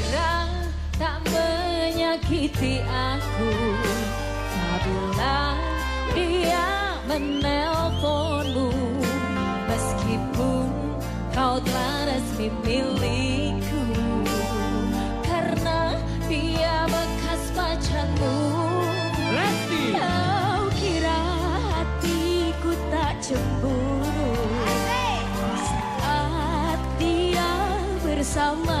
Kira tak menyakiti aku Apabila dia menelponmu. Meskipun kau telah resmi milikku Karena dia bekas pacarmu. Kau kira hatiku tak cemburu? Saat dia bersama